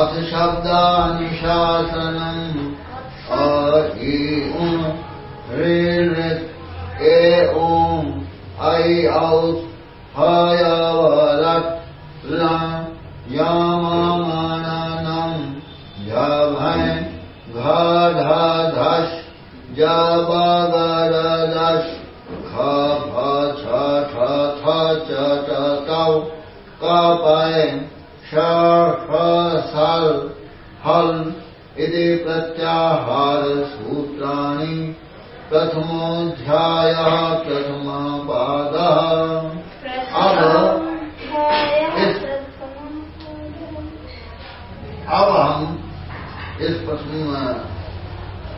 अथ शब्दानिशासनम् अधिशब्दानिशासनम् अहि ऋ ए ॐ ऐ औत् हयवरत् लमाननम् जय धा धा वरदश घथ चौ कापाय षल हल् इति प्रथमोऽध्यायः प्रथमपादः। अब अब हम इस प्रश्न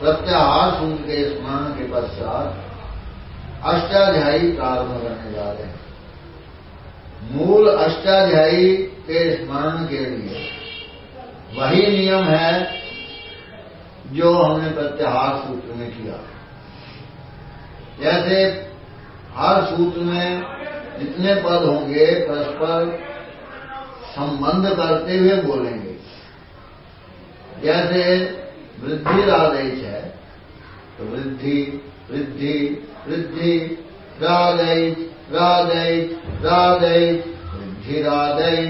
प्रत्याहार सूत्र के स्मरण के पश्चात अष्टाध्यायी प्रारंभ करने जा रहे हैं। मूल अष्टाध्यायी के स्मरण के लिए वही नियम है जो हमने प्रत्याहार सूत्र में किया। जैसे हर सूत्र में जितने पद होंगे, परस्पर संबंध करते हुए बोलेंगे। जैसे वृद्धि रादेश है तो वृद्धि वृद्धि वृद्धि, रादेश रादेश रादेश, वृद्धि रादेश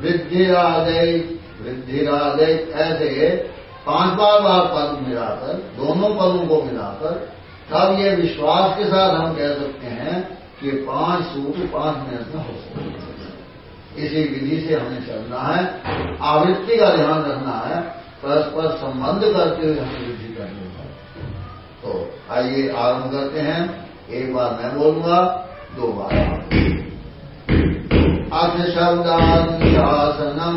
वृद्धि रादेश वृद्धि रादेश ऐसे पाँच पाँच बार पद मिलाकर, दोनों पदों को मिलाकर, तब ये विश्वास के साथ हम कह सकते हैं कि पाँच सूत्र पाँच मिनट में हो सकते इसी विधि से हमें चलना है, आवृत्ति का ध्यान रखना है, परस्पर संबंध करते हुए हमें वृद्धि करनी है। तो आइए आरंभ करते हैं। एक बार मैं बोलूँगा, दो बार। अथ शब्दानुशासनम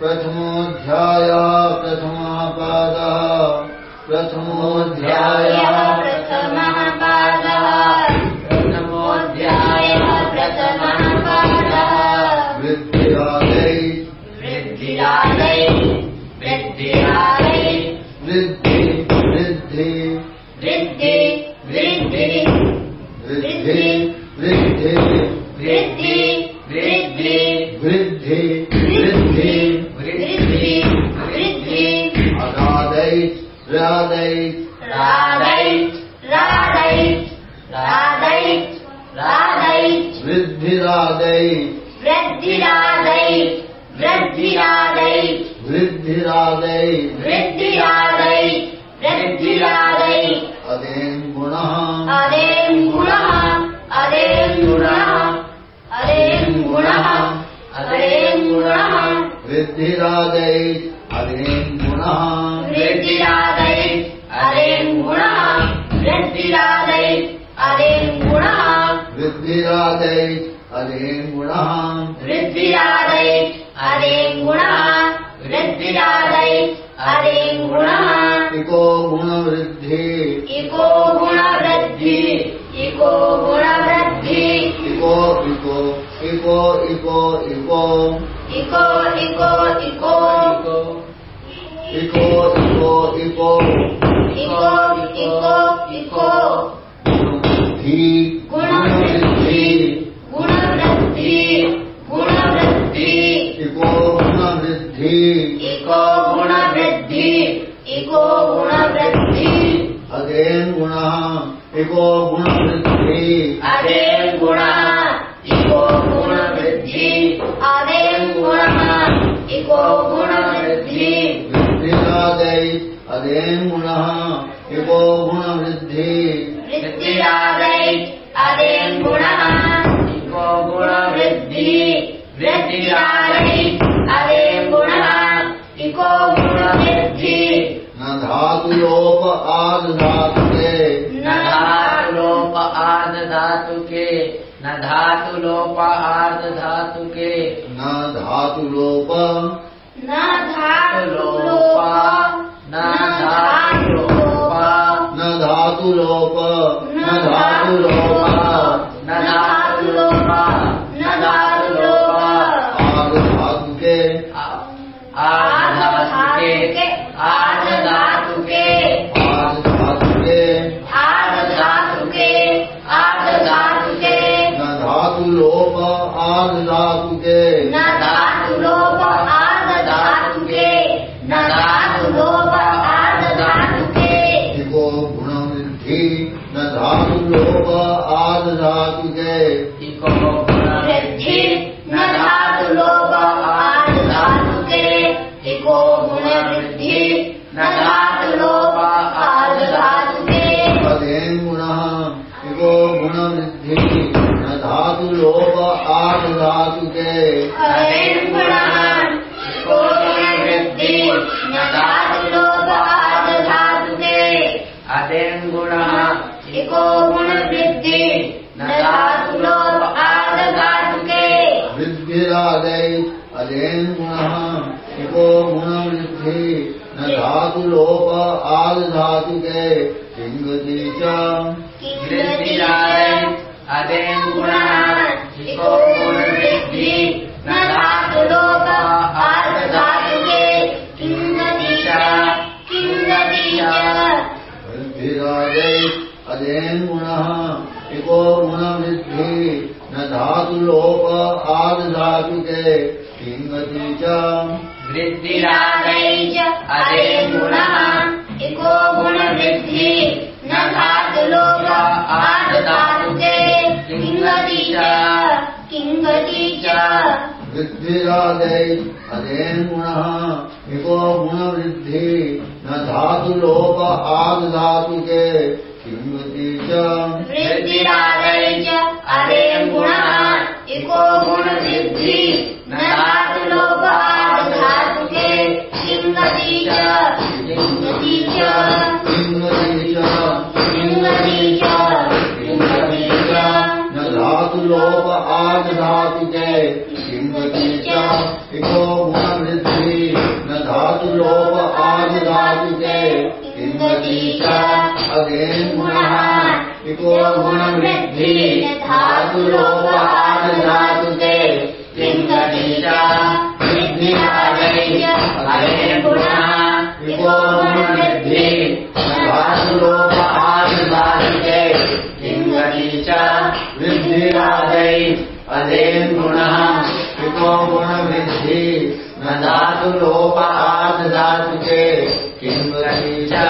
प्रथमोऽध्यायः प्रथमापादः प्रथमोऽध्यायः राध। राधै। राधै। रा वृद्धिराजै वृद्धिराधय वृद्धिरागे वृद्धिरादय वृद्धिराद वृद्धिराजे अरे गुणः। अरे गुणः। अरे गुण। अरेणः अरे गुण। वृद्धिराजे अरे गुणः। वृद्धिराज अदें गुणः। वृद्धिरादै अदेन् गुणः। वृद्धिरादै अदें गुणः। वृद्धिरादै अदें गुणः। इको गुणवृद्धि। इको गुणवृद्धि। इको गुणवृद्धि। इको इको इको इको इको इको। इको इको इको। इको इको इको। इको इको अदेन् गुणः इको गुणवृद्धि। अदें गुणः इको गुणवृद्धि। अदें गुणः इको गुणवृद्धि। वृद्धिरादै अदेन् गुणः इको गुणवृद्धि। वृद्धिरादै अदें गुणः इको गुणवृद्धि। वृद्धिरादै अदें गुणः इको गुणवृद्धि। न धातुलोप आद धातु आधु धातु न धातुलोप न धातुलोपा धातु लोप आद धातु के इको वृद्धि न धातु लोप आर्ध धातु के इको गुण वृद्धि न धातु लोप आर्ध धातु के पदेन गुण इको गुण वृद्धि न धातु लोप आद धातु के अनेन गुणान् इको गुण वृद्धि न धातु लोप आर्ध धातु के अदेन गुणः इको न धातु लोप आद धातु के लिंगति च वृद्धिरादय अदेन गुणः इको गुण वृद्धि किंगति वृद्धिरादय अदेन गुण इको गुण वृद्धि न धातु लोप आद धातु के लिंगति च वृद्धिरादय च अदेन गुणः इको गुण वृद्धि न धातु लोप आर्ध धातु के किंगति च किंगति च। वृद्धिरादय अदेन गुण इको गुण वृद्धि न धातु लोप आद धातु के किंगति च। वृद्धिरादय च अदेन गुणः इको गुण किंगति च अगेन गुण इको गुण वृद्धि धातु लोप आद धातु के किंगति च वृद्धिरादय अगेन गुण इको गुण वृद्धि न धातु लोप आद धातु के किंगति च वृद्धिरादय अदेन गुणः इको गुण वृद्धि न धातु लोप आद धातु के किंगति च